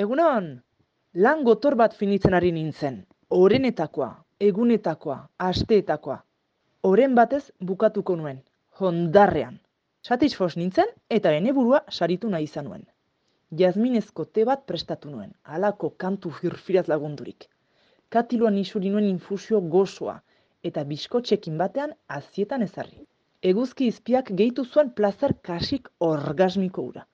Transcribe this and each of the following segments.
Egunon, lan gotor bat finitzen ari nintzen. Orenetakoa, egunetakoa, asteetakoa. Oren batez bukatuko nuen, hondarrean. Satisfos nintzen eta eneburua saritu nahi izan nuen. Jazminezko te bat prestatu nuen, halako kantu firfiraz lagundurik. Katiloan isuri nuen infusio gozoa eta biskotxekin batean azietan ezarri. Eguzki izpiak gehitu zuen plazer kasik orgasmiko ura.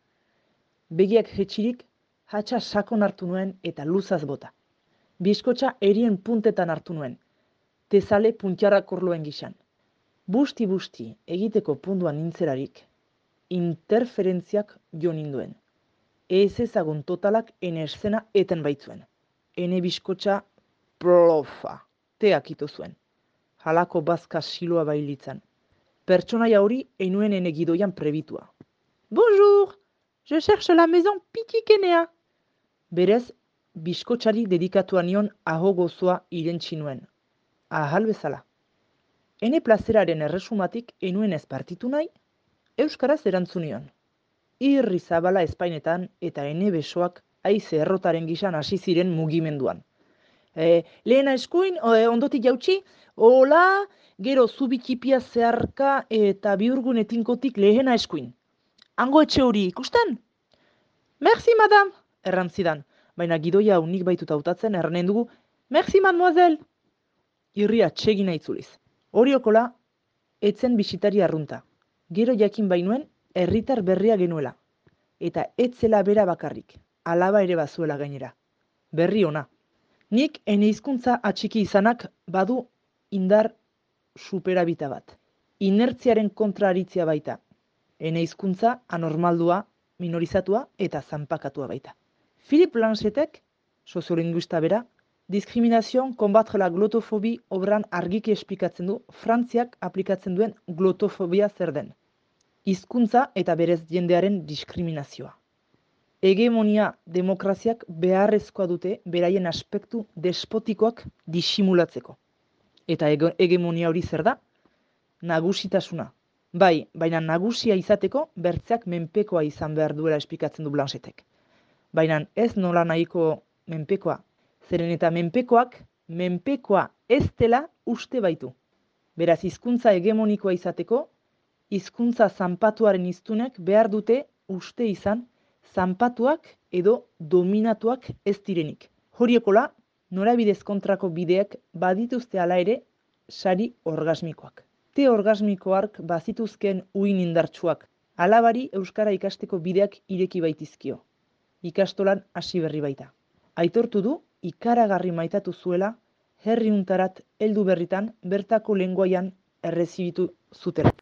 Begiak jetxirik, hatxa sakon hartu nuen eta luzaz bota. Biskotxa erien puntetan hartu nuen, tezale puntiarrak orloen gixan. Busti-busti egiteko punduan nintzerarik, interferentziak jo ninduen. Ez ezagun totalak ene escena eten baitzuen. Ene biskotxa plofa, teak ito zuen. Halako bazka siloa bailitzan. Pertsonaia hori enuen ene gidoian prebitua. Bonjour, je cherche la maison pikikenea. Berez, biskotxari dedikatua nion aho gozoa irentxi nuen. Ahal bezala. Ene plazeraren erresumatik enuen ez partitu nahi, Euskaraz erantzunion. Irri zabala espainetan eta ene besoak aize errotaren gisan hasi ziren mugimenduan. E, lehena eskuin, e, ondotik jautsi, hola, gero zubikipia zeharka eta biurgun etinkotik lehena eskuin. Hango etxe hori ikusten? Merci, madame, errantzidan, baina gidoia unik baituta utatzen erranen dugu, Merci, mademoiselle. Irria txegina itzuliz. Horiokola, etzen bisitari arrunta. Gero jakin bainuen, herritar berria genuela. Eta etzela bera bakarrik, alaba ere bazuela gainera. Berri ona. Nik ene hizkuntza atxiki izanak badu indar superabita bat. Inertziaren kontraritzia baita. Ene hizkuntza anormaldua, minorizatua eta zanpakatua baita. Philip Lancetek, soziolinguista bera, Diskriminazion konbatre la glotofobi obran argiki esplikatzen du Frantziak aplikatzen duen glotofobia zer den. Hizkuntza eta berez jendearen diskriminazioa. Hegemonia demokraziak beharrezkoa dute beraien aspektu despotikoak disimulatzeko. Eta hegemonia hori zer da? Nagusitasuna. Bai, baina nagusia izateko bertzeak menpekoa izan behar duela esplikatzen du Blanchetek. Baina ez nola nahiko menpekoa, zeren eta menpekoak, menpekoa ez dela uste baitu. Beraz, hizkuntza hegemonikoa izateko, hizkuntza zanpatuaren iztunek behar dute uste izan zanpatuak edo dominatuak ez direnik. Horiekola, norabidez kontrako bideak badituzte ala ere sari orgasmikoak. Te orgasmikoark bazituzken uin indartsuak, alabari Euskara ikasteko bideak ireki baitizkio. Ikastolan hasi berri baita. Aitortu du ikaragarri maitatu zuela, herri untarat heldu berritan bertako lenguaian errezibitu zutela.